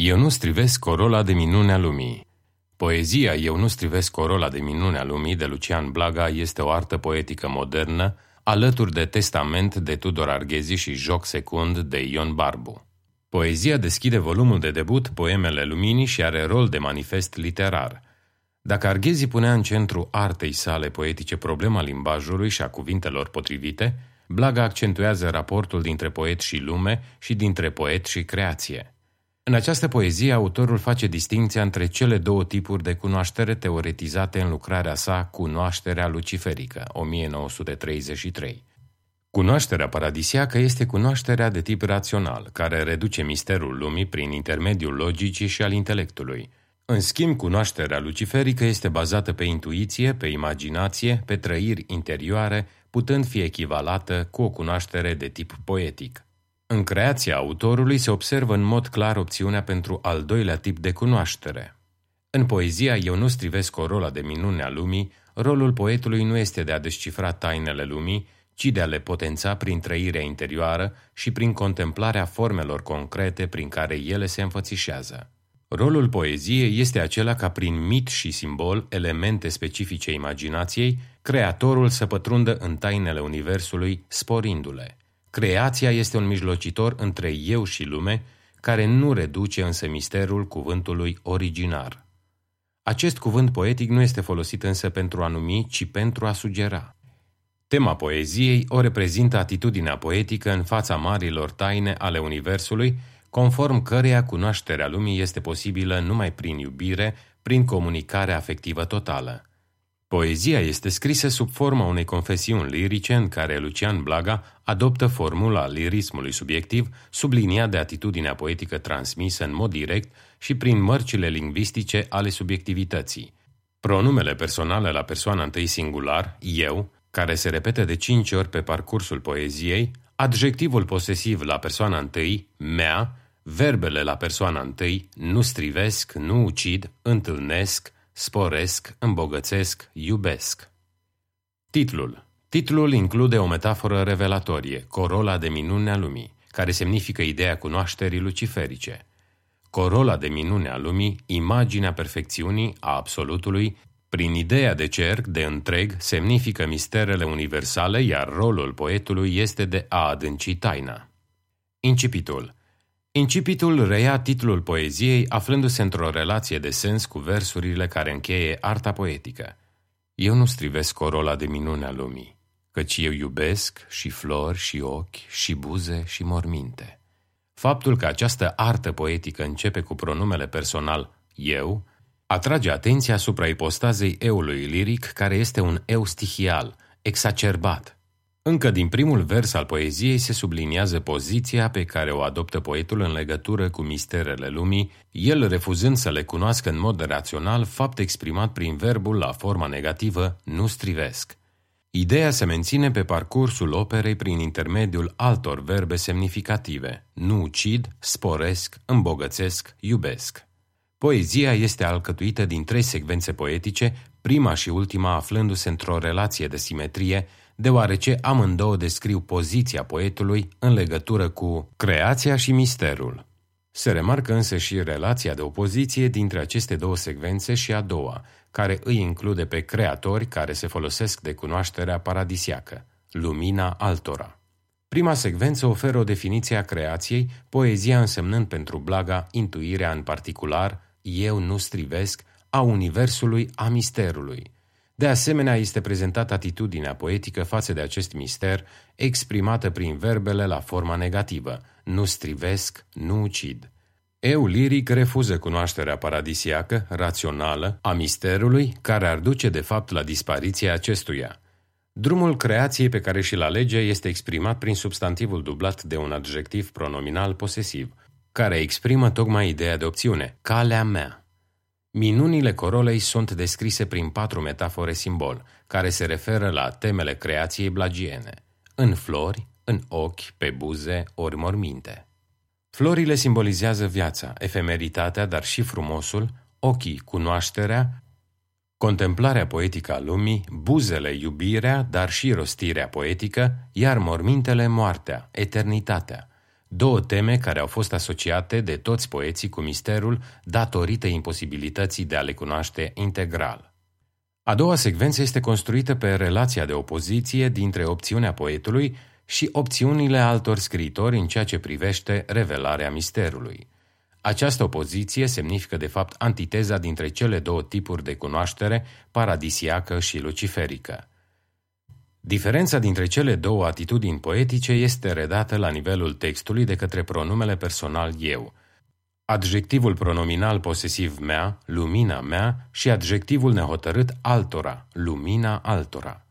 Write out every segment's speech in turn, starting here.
Eu nu strivesc corola de minunea lumii. Poezia Eu nu strivesc corola de minunea lumii de Lucian Blaga este o artă poetică modernă, alături de Testament de Tudor Arghezi și Joc Secund de Ion Barbu. Poezia deschide volumul de debut Poemele Luminii și are rol de manifest literar. Dacă Arghezi punea în centru artei sale poetice problema limbajului și a cuvintelor potrivite, Blaga accentuează raportul dintre poet și lume și dintre poet și creație. În această poezie, autorul face distinția între cele două tipuri de cunoaștere teoretizate în lucrarea sa Cunoașterea luciferică, 1933. Cunoașterea paradisiacă este cunoașterea de tip rațional, care reduce misterul lumii prin intermediul logicii și al intelectului. În schimb, cunoașterea luciferică este bazată pe intuiție, pe imaginație, pe trăiri interioare, putând fi echivalată cu o cunoaștere de tip poetic. În creația autorului se observă în mod clar opțiunea pentru al doilea tip de cunoaștere. În poezia Eu nu strivesc o rola de minune a lumii, rolul poetului nu este de a descifra tainele lumii, ci de a le potența prin trăirea interioară și prin contemplarea formelor concrete prin care ele se înfățișează. Rolul poeziei este acela ca prin mit și simbol, elemente specifice imaginației, creatorul să pătrundă în tainele universului, sporindu-le. Creația este un mijlocitor între eu și lume, care nu reduce însă misterul cuvântului originar. Acest cuvânt poetic nu este folosit însă pentru a numi, ci pentru a sugera. Tema poeziei o reprezintă atitudinea poetică în fața marilor taine ale Universului, conform căreia cunoașterea lumii este posibilă numai prin iubire, prin comunicare afectivă totală. Poezia este scrisă sub forma unei confesiuni lirice în care Lucian Blaga adoptă formula lirismului subiectiv, subliniat de atitudinea poetică transmisă în mod direct și prin mărcile lingvistice ale subiectivității. Pronumele personale la persoana întâi singular, eu, care se repete de cinci ori pe parcursul poeziei, adjectivul posesiv la persoana întâi, mea, verbele la persoana întâi, nu strivesc, nu ucid, întâlnesc, sporesc, îmbogățesc, iubesc. Titlul Titlul include o metaforă revelatorie, corola de minune a lumii, care semnifică ideea cunoașterii luciferice. Corola de minune a lumii, imaginea perfecțiunii, a absolutului, prin ideea de cerc, de întreg, semnifică misterele universale, iar rolul poetului este de a adânci taina. Incipitul Incipitul reia titlul poeziei aflându-se într-o relație de sens cu versurile care încheie arta poetică. Eu nu strivesc corola de minunea lumii, căci eu iubesc și flori și ochi și buze și morminte. Faptul că această artă poetică începe cu pronumele personal eu, atrage atenția asupra ipostazei eului liric, care este un eu stihial, exacerbat, încă din primul vers al poeziei se subliniază poziția pe care o adoptă poetul în legătură cu misterele lumii, el refuzând să le cunoască în mod rațional, fapt exprimat prin verbul la forma negativă nu strivesc. Ideea se menține pe parcursul operei prin intermediul altor verbe semnificative, nu ucid, sporesc, îmbogățesc, iubesc. Poezia este alcătuită din trei secvențe poetice, prima și ultima aflându-se într-o relație de simetrie, deoarece amândouă descriu poziția poetului în legătură cu creația și misterul. Se remarcă însă și relația de opoziție dintre aceste două secvențe și a doua, care îi include pe creatori care se folosesc de cunoașterea paradisiacă, lumina altora. Prima secvență oferă o definiție a creației, poezia însemnând pentru Blaga intuirea în particular, eu nu strivesc, a universului, a misterului – de asemenea, este prezentată atitudinea poetică față de acest mister, exprimată prin verbele la forma negativă, nu strivesc, nu ucid. Eu liric refuză cunoașterea paradisiacă, rațională, a misterului, care ar duce de fapt la dispariția acestuia. Drumul creației pe care și-l alege este exprimat prin substantivul dublat de un adjectiv pronominal posesiv, care exprimă tocmai ideea de opțiune, calea mea. Minunile corolei sunt descrise prin patru metafore simbol, care se referă la temele creației blagiene, în flori, în ochi, pe buze, ori morminte. Florile simbolizează viața, efemeritatea, dar și frumosul, ochii, cunoașterea, contemplarea poetică a lumii, buzele, iubirea, dar și rostirea poetică, iar mormintele, moartea, eternitatea. Două teme care au fost asociate de toți poeții cu misterul datorită imposibilității de a le cunoaște integral. A doua secvență este construită pe relația de opoziție dintre opțiunea poetului și opțiunile altor scriitori în ceea ce privește revelarea misterului. Această opoziție semnifică de fapt antiteza dintre cele două tipuri de cunoaștere, paradisiacă și luciferică. Diferența dintre cele două atitudini poetice este redată la nivelul textului de către pronumele personal eu. Adjectivul pronominal posesiv mea, lumina mea și adjectivul nehotărât altora, lumina altora.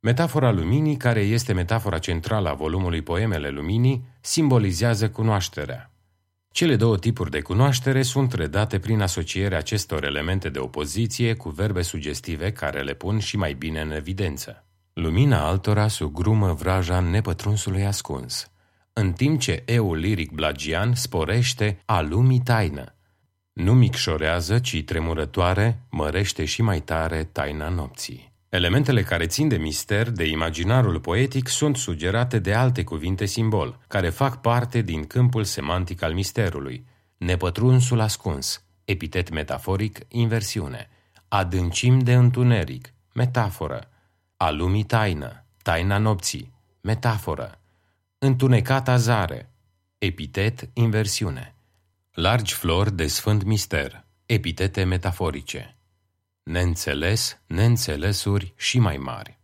Metafora luminii, care este metafora centrală a volumului Poemele Luminii, simbolizează cunoașterea. Cele două tipuri de cunoaștere sunt redate prin asocierea acestor elemente de opoziție cu verbe sugestive care le pun și mai bine în evidență. Lumina altora sugrumă vraja nepătrunsului ascuns, în timp ce eu liric blagian sporește a lumii taină. Nu micșorează, ci tremurătoare, mărește și mai tare taina nopții. Elementele care țin de mister, de imaginarul poetic, sunt sugerate de alte cuvinte simbol, care fac parte din câmpul semantic al misterului. Nepătrunsul ascuns, epitet metaforic, inversiune. Adâncim de întuneric, metaforă. A lumii taină, taina nopții, metaforă. Întunecata zare, epitet, inversiune. Largi flori de sfânt mister, epitete metaforice neînțeles, neînțelesuri și mai mari.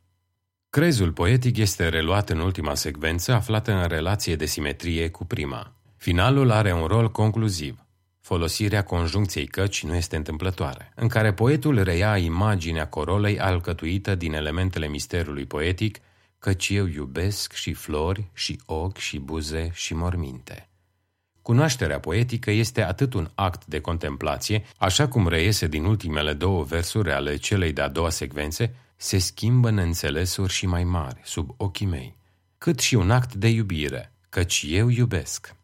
Crezul poetic este reluat în ultima secvență aflată în relație de simetrie cu prima. Finalul are un rol concluziv. Folosirea conjuncției căci nu este întâmplătoare, în care poetul reia imaginea corolei alcătuită din elementele misterului poetic, căci eu iubesc și flori, și ochi, și buze, și morminte. Cunoașterea poetică este atât un act de contemplație, așa cum reiese din ultimele două versuri ale celei de-a doua secvențe, se schimbă neînțelesuri și mai mari sub ochii mei, cât și un act de iubire, căci eu iubesc.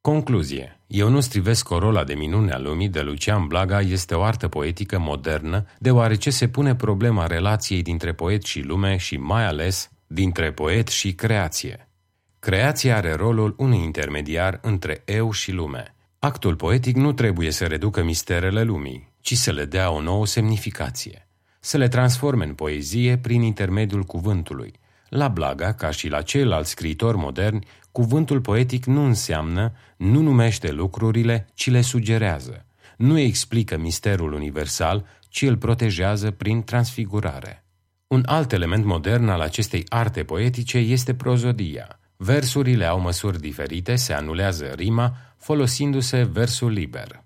Concluzie. Eu nu strivesc corola de minune a lumii de Lucian Blaga este o artă poetică modernă, deoarece se pune problema relației dintre poet și lume și mai ales dintre poet și creație. Creația are rolul unui intermediar între eu și lume. Actul poetic nu trebuie să reducă misterele lumii, ci să le dea o nouă semnificație, să le transforme în poezie prin intermediul cuvântului. La Blaga, ca și la ceilalți scriitori moderni, cuvântul poetic nu înseamnă, nu numește lucrurile, ci le sugerează. Nu explică misterul universal, ci îl protejează prin transfigurare. Un alt element modern al acestei arte poetice este prozodia, Versurile au măsuri diferite, se anulează rima, folosindu-se versul liber.